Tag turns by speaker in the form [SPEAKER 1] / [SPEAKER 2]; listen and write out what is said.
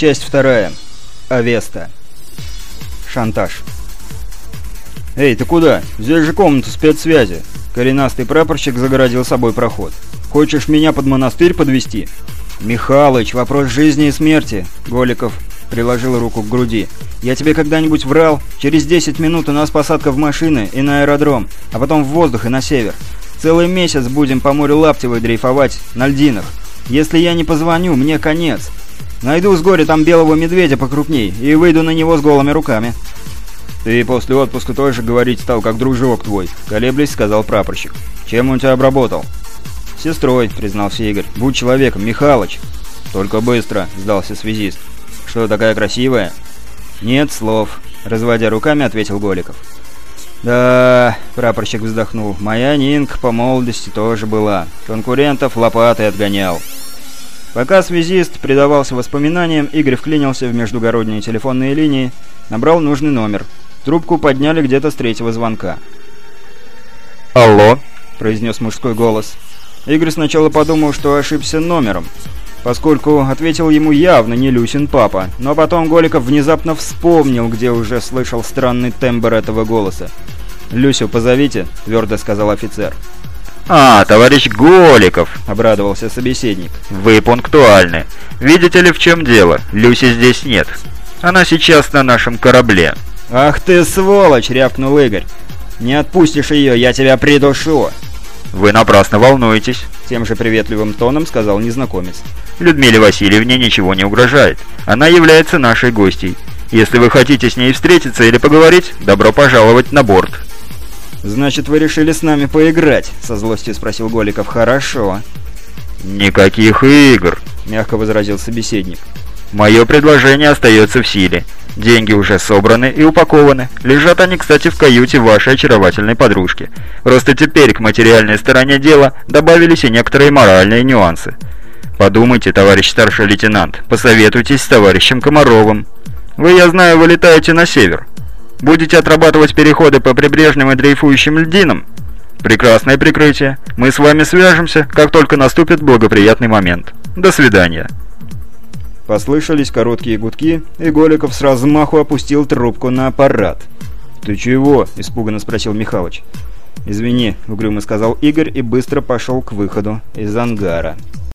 [SPEAKER 1] Часть вторая. Авеста. Шантаж. «Эй, ты куда? Здесь же комната спецсвязи!» Коренастый прапорщик загородил собой проход. «Хочешь меня под монастырь подвести? «Михалыч, вопрос жизни и смерти!» Голиков приложил руку к груди. «Я тебе когда-нибудь врал? Через 10 минут у нас посадка в машины и на аэродром, а потом в воздух и на север. Целый месяц будем по морю Лаптевой дрейфовать на льдинах. Если я не позвоню, мне конец. Найду с горя там белого медведя покрупней и выйду на него с голыми руками». «Ты после отпуска тоже говорить стал, как дружок твой», — колеблясь сказал прапорщик. «Чем он тебя обработал?» «Сестрой», — признался Игорь. «Будь человеком, Михалыч». «Только быстро», — сдался связист. «Что, такая красивая?» «Нет слов», — разводя руками, ответил Голиков. «Да...» — прапорщик вздохнул. «Моя Нинг по молодости тоже была. Конкурентов лопатой отгонял». Пока связист предавался воспоминаниям, Игорь вклинился в междугородние телефонные линии, набрал нужный номер. Трубку подняли где-то с третьего звонка.
[SPEAKER 2] «Алло», —
[SPEAKER 1] произнес мужской голос. Игорь сначала подумал, что ошибся номером, поскольку ответил ему явно не Люсин папа, но потом Голиков внезапно вспомнил, где уже слышал странный тембр этого голоса. «Люсю позовите», — твердо сказал офицер.
[SPEAKER 2] «А, товарищ Голиков!»
[SPEAKER 1] — обрадовался собеседник.
[SPEAKER 2] «Вы пунктуальны. Видите ли, в чем дело? Люси здесь нет. Она сейчас на нашем корабле».
[SPEAKER 1] «Ах ты сволочь!» — рявкнул Игорь. «Не отпустишь ее, я тебя придушу!»
[SPEAKER 2] «Вы напрасно волнуетесь», —
[SPEAKER 1] тем же приветливым тоном сказал незнакомец.
[SPEAKER 2] «Людмиле Васильевне ничего не угрожает. Она является нашей гостьей. Если вы хотите с ней встретиться или поговорить, добро пожаловать на борт».
[SPEAKER 1] «Значит, вы решили с нами поиграть?» — со злостью спросил Голиков. «Хорошо».
[SPEAKER 2] «Никаких игр», —
[SPEAKER 1] мягко возразил собеседник.
[SPEAKER 2] «Мое предложение остается в силе. Деньги уже собраны и упакованы. Лежат они, кстати, в каюте вашей очаровательной подружки. Просто теперь к материальной стороне дела добавились и некоторые моральные нюансы. Подумайте, товарищ старший лейтенант, посоветуйтесь с товарищем Комаровым. Вы, я знаю, вылетаете на север. Будете отрабатывать переходы по прибрежным и дрейфующим льдинам? Прекрасное прикрытие. Мы с вами свяжемся, как только наступит благоприятный момент. До свидания.
[SPEAKER 1] Послышались короткие гудки, и Голиков с размаху опустил трубку на аппарат. «Ты чего?» – испуганно спросил Михалыч. «Извини», – угрюмо сказал Игорь и быстро пошел к выходу из ангара.